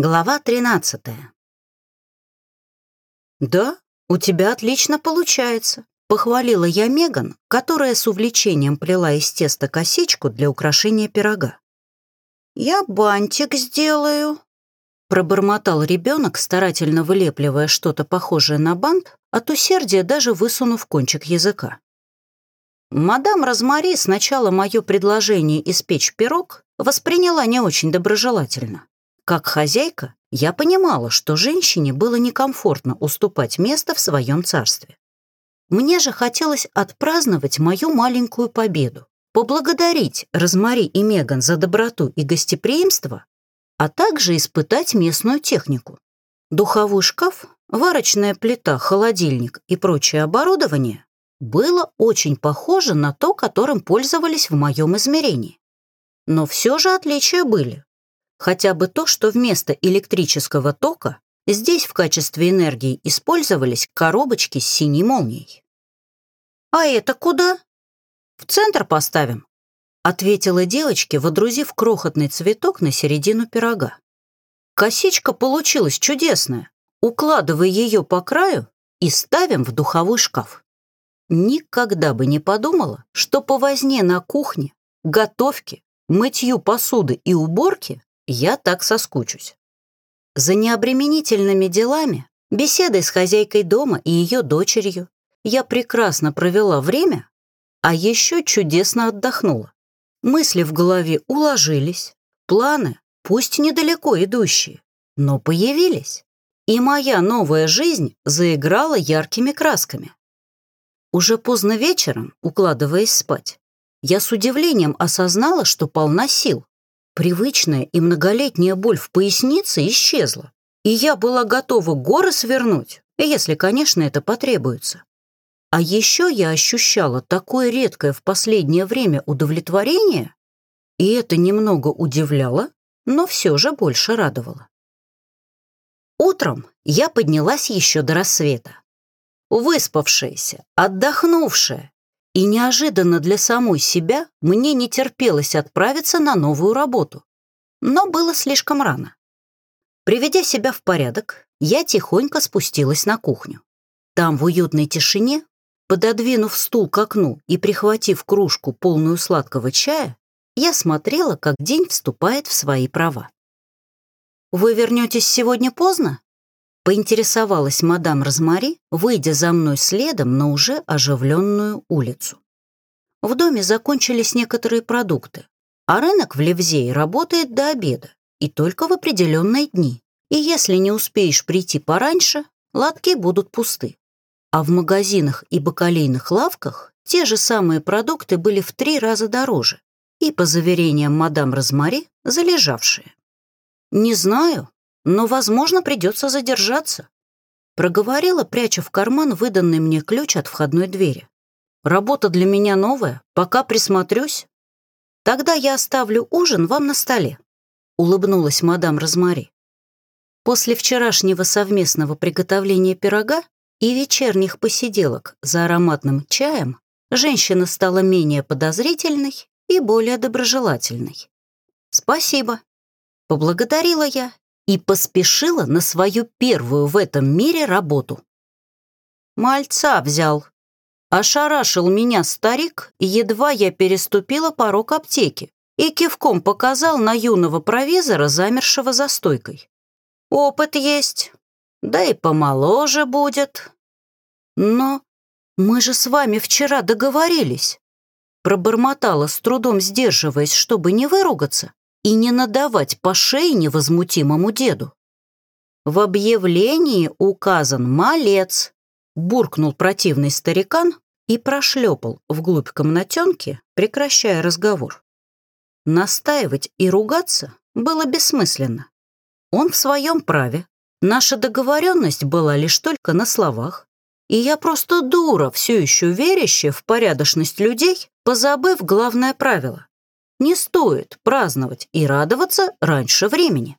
Глава 13 «Да, у тебя отлично получается», — похвалила я Меган, которая с увлечением плела из теста косичку для украшения пирога. «Я бантик сделаю», — пробормотал ребенок, старательно вылепливая что-то похожее на бант, от усердия даже высунув кончик языка. Мадам Розмари сначала мое предложение испечь пирог восприняла не очень доброжелательно. Как хозяйка, я понимала, что женщине было некомфортно уступать место в своем царстве. Мне же хотелось отпраздновать мою маленькую победу, поблагодарить Розмари и Меган за доброту и гостеприимство, а также испытать местную технику. Духовой шкаф, варочная плита, холодильник и прочее оборудование было очень похоже на то, которым пользовались в моем измерении. Но все же отличия были. Хотя бы то, что вместо электрического тока здесь в качестве энергии использовались коробочки с синей молнией. «А это куда?» «В центр поставим», — ответила девочке, водрузив крохотный цветок на середину пирога. Косичка получилась чудесная. Укладывай ее по краю и ставим в духовой шкаф. Никогда бы не подумала, что по возне на кухне, готовке, мытью посуды и уборке я так соскучусь. За необременительными делами, беседой с хозяйкой дома и ее дочерью, я прекрасно провела время, а еще чудесно отдохнула. Мысли в голове уложились, планы, пусть недалеко идущие, но появились, и моя новая жизнь заиграла яркими красками. Уже поздно вечером, укладываясь спать, я с удивлением осознала, что полна сил. Привычная и многолетняя боль в пояснице исчезла, и я была готова горы свернуть, если, конечно, это потребуется. А еще я ощущала такое редкое в последнее время удовлетворение, и это немного удивляло, но все же больше радовало. Утром я поднялась еще до рассвета. Выспавшаяся, отдохнувшая, и неожиданно для самой себя мне не терпелось отправиться на новую работу. Но было слишком рано. Приведя себя в порядок, я тихонько спустилась на кухню. Там, в уютной тишине, пододвинув стул к окну и прихватив кружку, полную сладкого чая, я смотрела, как день вступает в свои права. «Вы вернетесь сегодня поздно?» Поинтересовалась мадам Розмари, выйдя за мной следом на уже оживленную улицу. В доме закончились некоторые продукты, а рынок в Левзее работает до обеда и только в определенные дни. И если не успеешь прийти пораньше, лотки будут пусты. А в магазинах и бакалейных лавках те же самые продукты были в три раза дороже и, по заверениям мадам Розмари, залежавшие. Не знаю, но, возможно, придется задержаться. Проговорила, пряча в карман выданный мне ключ от входной двери. Работа для меня новая, пока присмотрюсь. Тогда я оставлю ужин вам на столе, улыбнулась мадам Розмари. После вчерашнего совместного приготовления пирога и вечерних посиделок за ароматным чаем женщина стала менее подозрительной и более доброжелательной. «Спасибо», — поблагодарила я и поспешила на свою первую в этом мире работу. Мальца взял. Ошарашил меня старик, едва я переступила порог аптеки и кивком показал на юного провизора, замершего за стойкой. «Опыт есть, да и помоложе будет». «Но мы же с вами вчера договорились», пробормотала, с трудом сдерживаясь, чтобы не выругаться и не надавать по шее невозмутимому деду. В объявлении указан малец, буркнул противный старикан и прошлепал вглубь комнатенки, прекращая разговор. Настаивать и ругаться было бессмысленно. Он в своем праве. Наша договоренность была лишь только на словах. И я просто дура, все еще верящая в порядочность людей, позабыв главное правило не стоит праздновать и радоваться раньше времени.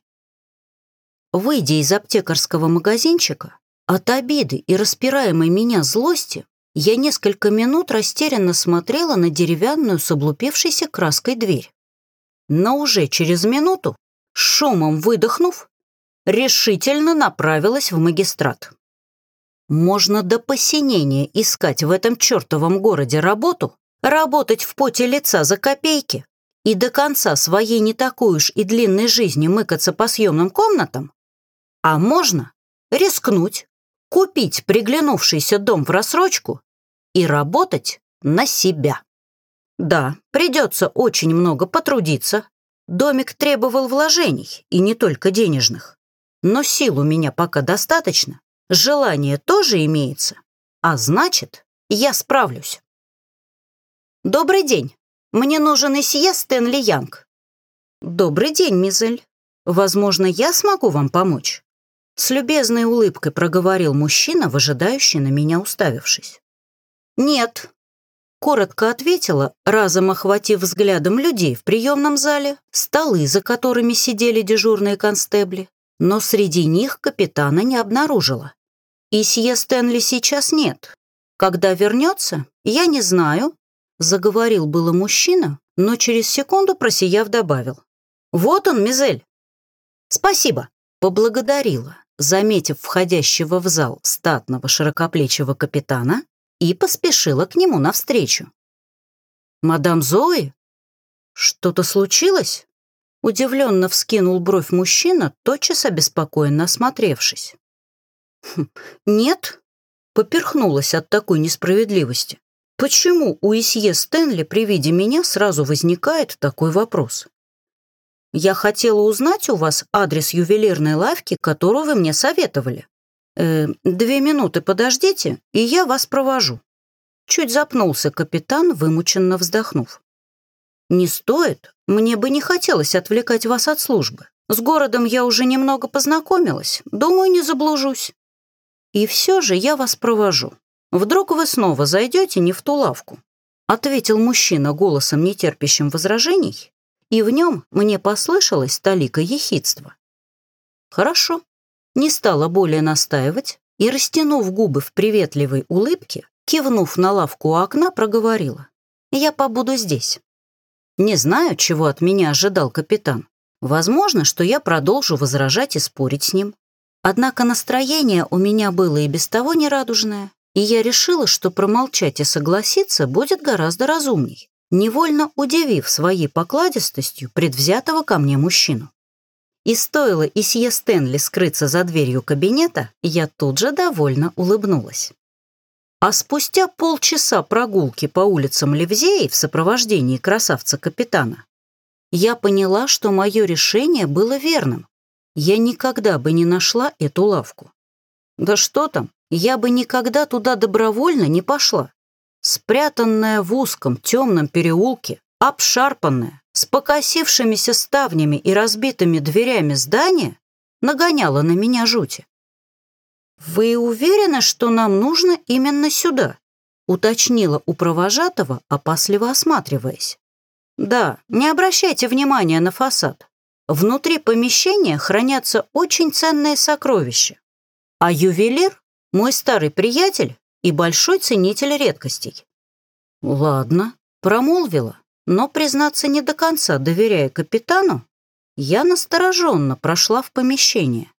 Выйдя из аптекарского магазинчика, от обиды и распираемой меня злости, я несколько минут растерянно смотрела на деревянную с облупившейся краской дверь. Но уже через минуту, шумом выдохнув, решительно направилась в магистрат. Можно до посинения искать в этом чертовом городе работу, работать в поте лица за копейки и до конца своей не такой уж и длинной жизни мыкаться по съемным комнатам, а можно рискнуть, купить приглянувшийся дом в рассрочку и работать на себя. Да, придется очень много потрудиться. Домик требовал вложений, и не только денежных. Но сил у меня пока достаточно, желание тоже имеется, а значит, я справлюсь. Добрый день. Мне нужен Исье Стэнли Янг. Добрый день, Мизель. Возможно, я смогу вам помочь. С любезной улыбкой проговорил мужчина, выжидающий на меня уставившись. «Нет», — коротко ответила, разом охватив взглядом людей в приемном зале, столы, за которыми сидели дежурные констебли, но среди них капитана не обнаружила. И сие Стэнли сейчас нет. Когда вернется, я не знаю, заговорил было мужчина, но через секунду просияв добавил. «Вот он, Мизель!» «Спасибо!» — поблагодарила, заметив входящего в зал статного широкоплечего капитана, и поспешила к нему навстречу. «Мадам Зои? Что-то случилось?» Удивленно вскинул бровь мужчина, тотчас обеспокоенно осмотревшись. «Хм, «Нет», — поперхнулась от такой несправедливости. «Почему у Исье Стэнли при виде меня сразу возникает такой вопрос?» Я хотела узнать у вас адрес ювелирной лавки, которую вы мне советовали. Э, две минуты подождите, и я вас провожу». Чуть запнулся капитан, вымученно вздохнув. «Не стоит. Мне бы не хотелось отвлекать вас от службы. С городом я уже немного познакомилась. Думаю, не заблужусь. И все же я вас провожу. Вдруг вы снова зайдете не в ту лавку?» Ответил мужчина голосом, нетерпящим возражений, и в нем мне послышалось талика ехидства. Хорошо, не стала более настаивать и, растянув губы в приветливой улыбке, кивнув на лавку у окна, проговорила. «Я побуду здесь». Не знаю, чего от меня ожидал капитан. Возможно, что я продолжу возражать и спорить с ним. Однако настроение у меня было и без того нерадужное, и я решила, что промолчать и согласиться будет гораздо разумней невольно удивив своей покладистостью предвзятого ко мне мужчину. И стоило Исье Стэнли скрыться за дверью кабинета, я тут же довольно улыбнулась. А спустя полчаса прогулки по улицам Левзеи в сопровождении красавца-капитана, я поняла, что мое решение было верным. Я никогда бы не нашла эту лавку. Да что там, я бы никогда туда добровольно не пошла спрятанная в узком темном переулке, обшарпанная, с покосившимися ставнями и разбитыми дверями здания, нагоняла на меня жути. «Вы уверены, что нам нужно именно сюда?» уточнила у провожатого, опасливо осматриваясь. «Да, не обращайте внимания на фасад. Внутри помещения хранятся очень ценные сокровища. А ювелир, мой старый приятель, и большой ценитель редкостей. Ладно, промолвила, но, признаться не до конца доверяя капитану, я настороженно прошла в помещение.